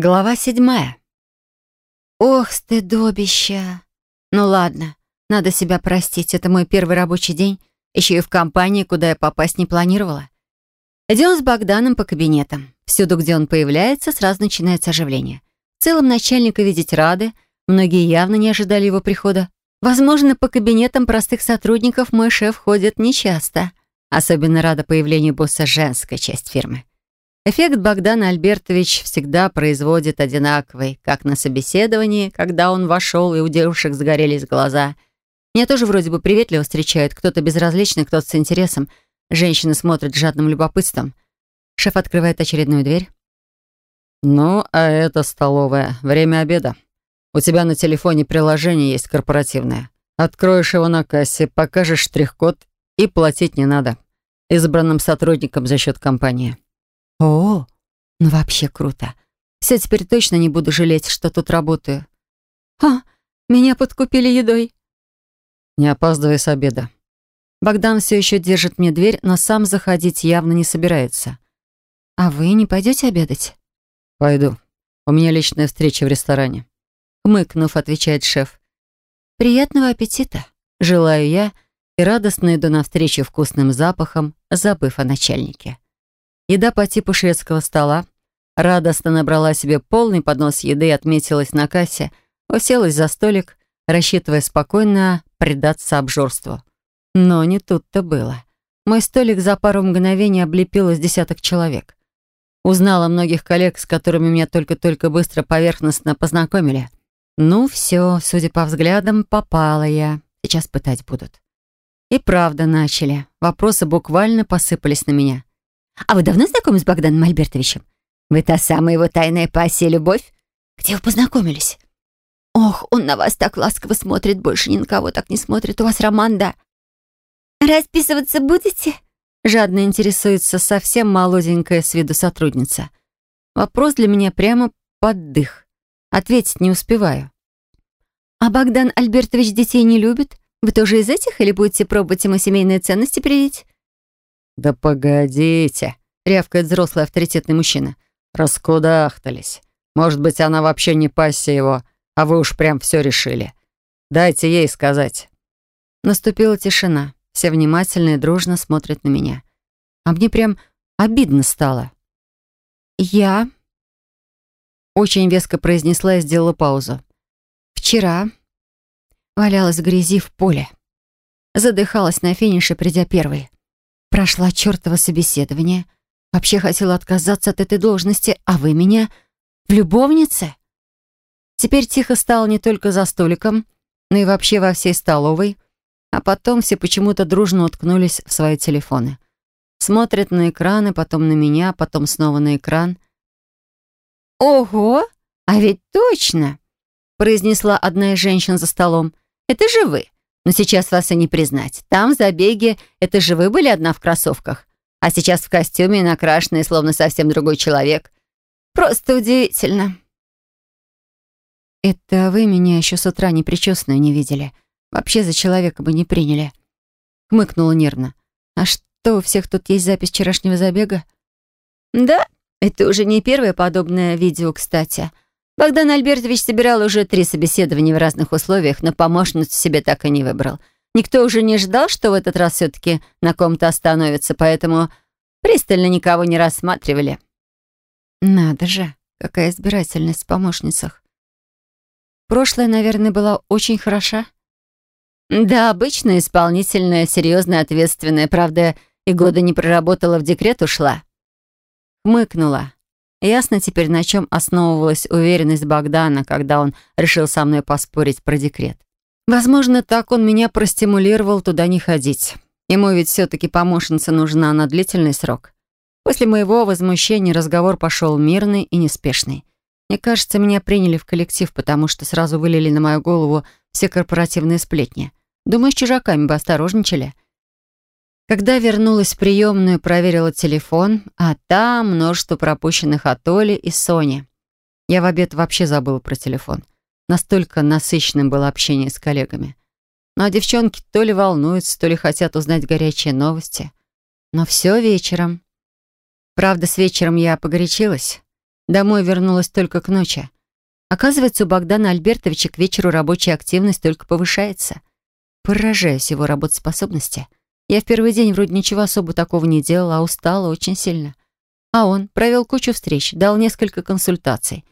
Глава седьмая. Ох, стыдобища. Ну ладно, надо себя простить. Это мой первый рабочий день, еще и в компании, куда я попасть не планировала. Идем с Богданом по кабинетам. Всюду, где он появляется, сразу начинается оживление. В целом начальника видеть рады, многие явно не ожидали его прихода. Возможно, по кабинетам простых сотрудников мой шеф ходит нечасто. Особенно рада появлению босса женская часть фирмы. Эффект Богдана Альбертович всегда производит одинаковый, как на собеседовании, когда он вошел, и у девушек загорелись глаза. Меня тоже вроде бы приветливо встречают, кто-то безразличный, кто-то с интересом. Женщины смотрят с жадным любопытством. Шеф открывает очередную дверь. «Ну, а это столовая. Время обеда. У тебя на телефоне приложение есть корпоративное. Откроешь его на кассе, покажешь штрих-код и платить не надо. Избранным сотрудникам за счет компании». О, ну вообще круто. Все теперь точно не буду жалеть, что тут работаю. А, меня подкупили едой. Не опаздывай с обеда. Богдан все еще держит мне дверь, но сам заходить явно не собирается. А вы не пойдете обедать? Пойду. У меня личная встреча в ресторане. Хмыкнув, отвечает шеф. Приятного аппетита. Желаю я и радостно иду навстречу вкусным запахом, забыв о начальнике. Еда по типу шведского стола. Радостно набрала себе полный поднос еды и отметилась на кассе, уселась за столик, рассчитывая спокойно предаться обжорству. Но не тут-то было. Мой столик за пару мгновений облепил из десяток человек. Узнала многих коллег, с которыми меня только-только быстро поверхностно познакомили. Ну все, судя по взглядам, попала я. Сейчас пытать будут. И правда начали. Вопросы буквально посыпались на меня. А вы давно знакомы с Богданом Альбертовичем? Вы та самая его тайная пассия любовь? Где вы познакомились? Ох, он на вас так ласково смотрит, больше ни на кого так не смотрит. У вас роман, да? Расписываться будете? Жадно интересуется совсем молоденькая с виду сотрудница. Вопрос для меня прямо под дых. Ответить не успеваю. А Богдан Альбертович детей не любит? Вы тоже из этих или будете пробовать ему семейные ценности привить? «Да погодите», — рявкает взрослый авторитетный мужчина. «Раскудахтались. Может быть, она вообще не пассия его, а вы уж прям все решили. Дайте ей сказать». Наступила тишина. Все внимательно и дружно смотрят на меня. А мне прям обидно стало. «Я...» Очень веско произнесла и сделала паузу. «Вчера валялась в грязи в поле. Задыхалась на финише, придя первой. Прошла чертово собеседование. Вообще хотела отказаться от этой должности, а вы меня в любовнице? Теперь тихо стало не только за столиком, но и вообще во всей столовой, а потом все почему-то дружно уткнулись в свои телефоны. Смотрят на экраны, потом на меня, потом снова на экран. «Ого! А ведь точно!» произнесла одна из женщин за столом. «Это же вы! Но сейчас вас и не признать. Там, в забеге, это же вы были одна в кроссовках. А сейчас в костюме, накрашенный, словно совсем другой человек. Просто удивительно. Это вы меня еще с утра непричесанную не видели. Вообще за человека бы не приняли. Хмыкнула нервно. А что, у всех тут есть запись вчерашнего забега? Да, это уже не первое подобное видео, кстати. Богдан Альбертович собирал уже три собеседования в разных условиях, но помощницу себе так и не выбрал. Никто уже не ждал, что в этот раз все-таки на ком-то остановится, поэтому пристально никого не рассматривали. Надо же, какая избирательность в помощницах. Прошлая, наверное, была очень хороша. Да, обычная, исполнительная, серьезная, ответственная. Правда, и года не проработала, в декрет ушла. Хмыкнула. Ясно теперь, на чем основывалась уверенность Богдана, когда он решил со мной поспорить про декрет. Возможно, так он меня простимулировал туда не ходить. Ему ведь все-таки помощница нужна на длительный срок. После моего возмущения разговор пошел мирный и неспешный. Мне кажется, меня приняли в коллектив, потому что сразу вылили на мою голову все корпоративные сплетни. Думаю, с чужаками бы осторожничали. Когда вернулась в приемную, проверила телефон, а там множество пропущенных от Оли и Сони. Я в обед вообще забыла про телефон. Настолько насыщенным было общение с коллегами. Ну а девчонки то ли волнуются, то ли хотят узнать горячие новости. Но все вечером. Правда, с вечером я погорячилась. Домой вернулась только к ночи. Оказывается, у Богдана Альбертовича к вечеру рабочая активность только повышается. Поражаюсь его работоспособности. Я в первый день вроде ничего особо такого не делала, а устала очень сильно. А он провел кучу встреч, дал несколько консультаций,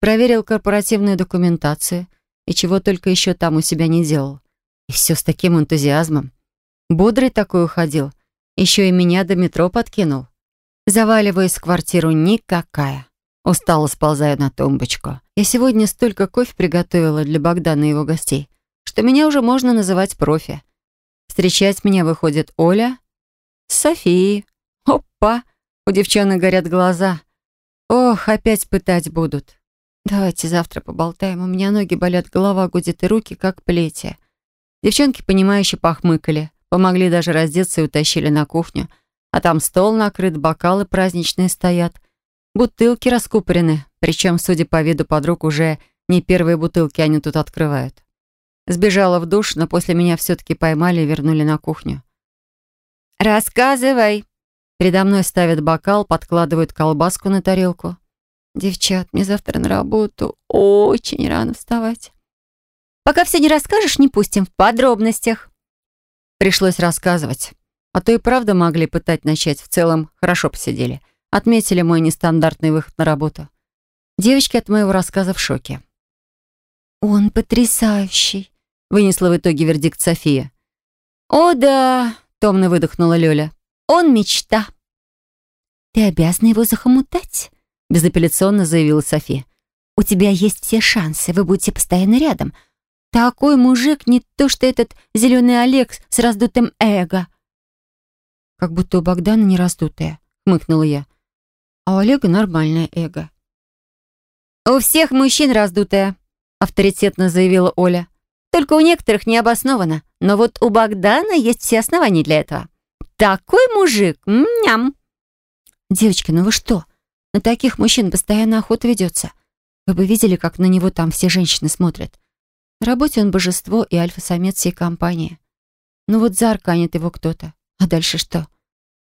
проверил корпоративную документацию и чего только еще там у себя не делал. И все с таким энтузиазмом. Бодрый такой уходил. Еще и меня до метро подкинул. Заваливаюсь в квартиру никакая. Устало сползаю на тумбочку. Я сегодня столько кофе приготовила для Богдана и его гостей, что меня уже можно называть профи. Встречать меня выходит Оля с Софией. Опа! У девчонок горят глаза. Ох, опять пытать будут. Давайте завтра поболтаем. У меня ноги болят, голова гудит и руки как плети. Девчонки, понимающе похмыкали, помогли даже раздеться и утащили на кухню. А там стол накрыт, бокалы праздничные стоят — Бутылки раскупорены, причем, судя по виду подруг, уже не первые бутылки они тут открывают. Сбежала в душ, но после меня все-таки поймали и вернули на кухню. «Рассказывай!» Передо мной ставят бокал, подкладывают колбаску на тарелку. «Девчат, мне завтра на работу. Очень рано вставать». «Пока все не расскажешь, не пустим в подробностях». Пришлось рассказывать. А то и правда могли пытать начать. В целом, хорошо посидели. Отметили мой нестандартный выход на работу. Девочки от моего рассказа в шоке. «Он потрясающий», — вынесла в итоге вердикт София. «О да», — томно выдохнула Лёля. «Он мечта». «Ты обязана его захомутать», — безапелляционно заявила София. «У тебя есть все шансы, вы будете постоянно рядом. Такой мужик не то что этот зеленый Олег с раздутым эго». «Как будто у Богдана не раздутое», — хмыкнула я а у Олега нормальное эго. «У всех мужчин раздутое», — авторитетно заявила Оля. «Только у некоторых необоснованно. Но вот у Богдана есть все основания для этого. Такой мужик! Ням!» «Девочки, ну вы что? На таких мужчин постоянно охота ведется. Вы бы видели, как на него там все женщины смотрят. На работе он божество и альфа-самец всей компании. Ну вот заарканит его кто-то. А дальше что?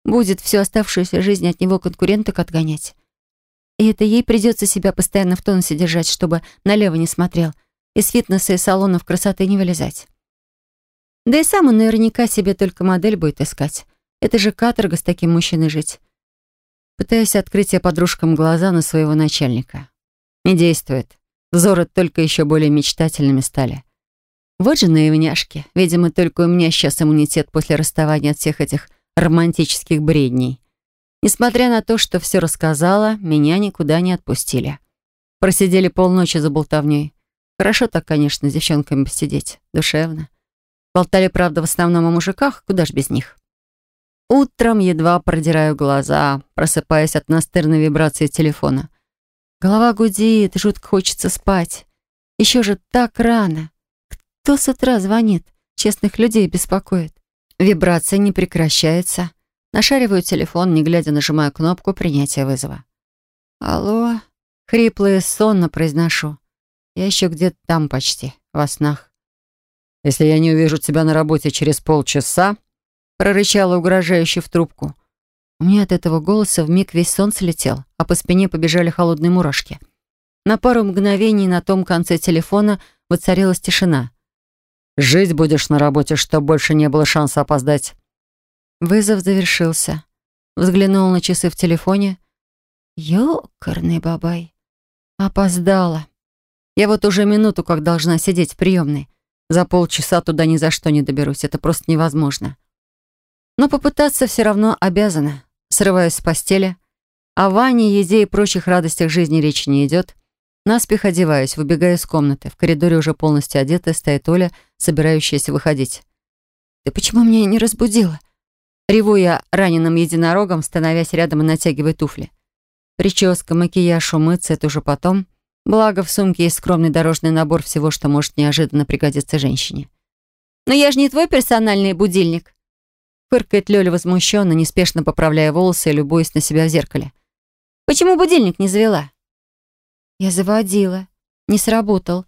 Будет всю оставшуюся жизнь от него конкуренток отгонять. И это ей придется себя постоянно в тонусе держать, чтобы налево не смотрел, из фитнеса и салонов красоты не вылезать. Да и сам он наверняка себе только модель будет искать. Это же каторга с таким мужчиной жить. Пытаюсь открыть я подружкам глаза на своего начальника. Не действует. Взоры только еще более мечтательными стали. Вот же наивняшки. Видимо, только у меня сейчас иммунитет после расставания от всех этих романтических бредней. Несмотря на то, что все рассказала, меня никуда не отпустили. Просидели полночи за болтовней. Хорошо так, конечно, с девчонками посидеть. Душевно. Болтали, правда, в основном о мужиках, куда ж без них. Утром едва продираю глаза, просыпаясь от настырной вибрации телефона. Голова гудит, жутко хочется спать. Еще же так рано. Кто с утра звонит? Честных людей беспокоит. Вибрация не прекращается. Нашариваю телефон, не глядя нажимаю кнопку принятия вызова. «Алло?» Хрипло и сонно произношу. Я еще где-то там почти, во снах. «Если я не увижу тебя на работе через полчаса...» прорычала угрожающе в трубку. У меня от этого голоса вмиг весь сон слетел, а по спине побежали холодные мурашки. На пару мгновений на том конце телефона воцарилась тишина. Жить будешь на работе, чтобы больше не было шанса опоздать». Вызов завершился. Взглянул на часы в телефоне. Ёкарный бабай. Опоздала. Я вот уже минуту как должна сидеть в приемной. За полчаса туда ни за что не доберусь. Это просто невозможно. Но попытаться все равно обязана. Срываюсь с постели. О Ване, еде и прочих радостях жизни речи не идет. Наспех одеваюсь, выбегаю из комнаты. В коридоре уже полностью одетая стоит Оля, собирающаяся выходить. «Ты почему меня не разбудила?» Реву я раненым единорогом, становясь рядом и натягивая туфли. Прическа, макияж, умыться — это уже потом. Благо, в сумке есть скромный дорожный набор всего, что может неожиданно пригодиться женщине. «Но я же не твой персональный будильник!» Фыркает Лёля возмущенно, неспешно поправляя волосы и любуясь на себя в зеркале. «Почему будильник не завела?» Я заводила. Не сработал.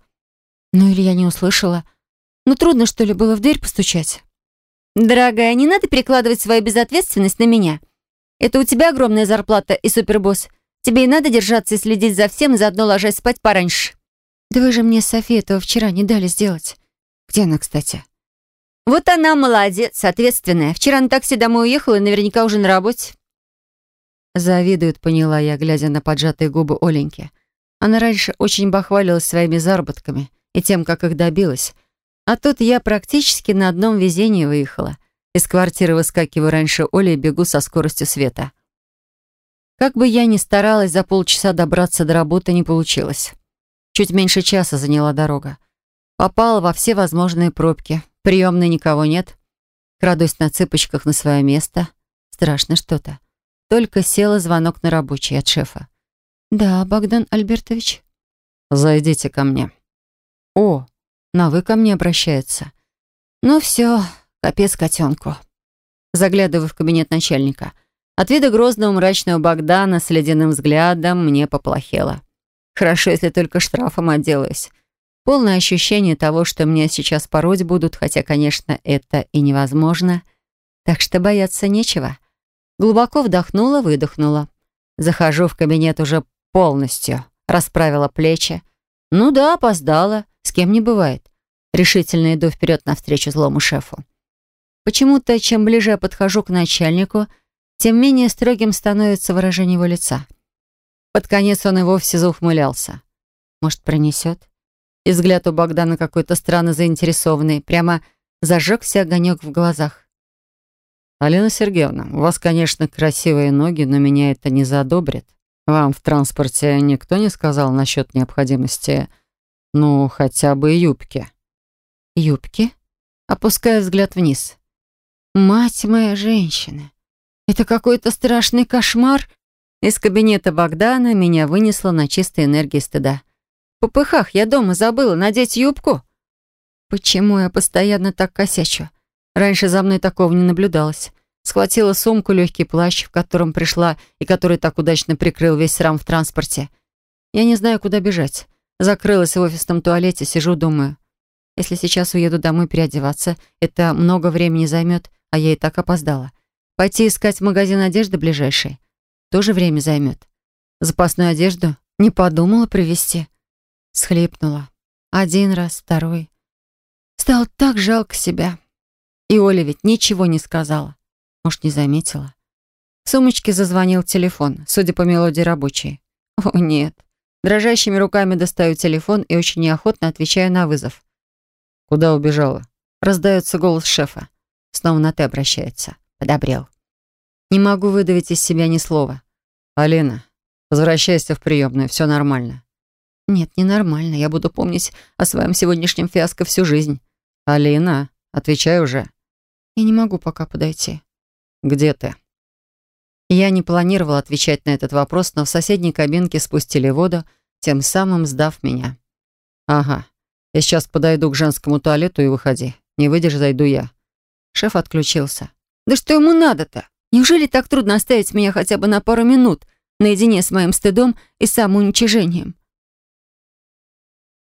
Ну или я не услышала. Ну трудно, что ли, было в дверь постучать? Дорогая, не надо перекладывать свою безответственность на меня. Это у тебя огромная зарплата и супербосс. Тебе и надо держаться и следить за всем, заодно ложась спать пораньше». «Да вы же мне, София, этого вчера не дали сделать. Где она, кстати?» «Вот она молодец, ответственная. Вчера на такси домой уехала и наверняка уже на работе». Завидует, поняла я, глядя на поджатые губы Оленьки. Она раньше очень бахвалилась своими заработками и тем, как их добилась. А тут я практически на одном везении выехала. Из квартиры выскакиваю раньше Оли и бегу со скоростью света. Как бы я ни старалась, за полчаса добраться до работы не получилось. Чуть меньше часа заняла дорога. Попала во все возможные пробки. Приемной никого нет. Крадусь на цыпочках на свое место. Страшно что-то. Только села звонок на рабочий от шефа. «Да, Богдан Альбертович?» «Зайдите ко мне». «О, на «вы» ко мне обращается». «Ну все, капец котенку». Заглядываю в кабинет начальника. От вида грозного мрачного Богдана с ледяным взглядом мне поплохело. Хорошо, если только штрафом отделаюсь. Полное ощущение того, что меня сейчас пороть будут, хотя, конечно, это и невозможно. Так что бояться нечего. Глубоко вдохнула, выдохнула. Захожу в кабинет уже полностью. Расправила плечи. Ну да, опоздала. С кем не бывает. Решительно иду вперед навстречу злому шефу. Почему-то, чем ближе я подхожу к начальнику, тем менее строгим становится выражение его лица. Под конец он и вовсе заухмылялся. Может, пронесет? И взгляд у Богдана какой-то странно заинтересованный. Прямо зажегся огонек в глазах. «Алина Сергеевна, у вас, конечно, красивые ноги, но меня это не задобрит. Вам в транспорте никто не сказал насчет необходимости, ну, хотя бы юбки?» «Юбки?» Опускаю взгляд вниз. «Мать моя женщина! Это какой-то страшный кошмар!» Из кабинета Богдана меня вынесло на чистой энергии стыда. В попыхах я дома забыла надеть юбку. Почему я постоянно так косячу? Раньше за мной такого не наблюдалось. Схватила сумку, легкий плащ, в котором пришла и который так удачно прикрыл весь срам в транспорте. Я не знаю, куда бежать. Закрылась в офисном туалете, сижу, думаю. Если сейчас уеду домой переодеваться, это много времени займет, а я и так опоздала. Пойти искать магазин одежды ближайший. Тоже время займет. Запасную одежду не подумала привезти. Схлипнула. Один раз, второй. Стало так жалко себя. И Оля ведь ничего не сказала. Может, не заметила. В сумочке зазвонил телефон, судя по мелодии рабочей. О, нет. Дрожащими руками достаю телефон и очень неохотно отвечаю на вызов. «Куда убежала?» Раздается голос шефа. Снова на «ты» обращается. Подобрел. Не могу выдавить из себя ни слова. «Алина, возвращайся в приемную, все нормально». «Нет, не нормально. Я буду помнить о своем сегодняшнем фиаско всю жизнь». «Алина, отвечай уже». Я не могу пока подойти. Где ты? Я не планировала отвечать на этот вопрос, но в соседней кабинке спустили воду, тем самым сдав меня. Ага. Я сейчас подойду к женскому туалету и выходи. Не выйдешь, зайду я. Шеф отключился. Да что ему надо-то? Неужели так трудно оставить меня хотя бы на пару минут наедине с моим стыдом и самоуничижением?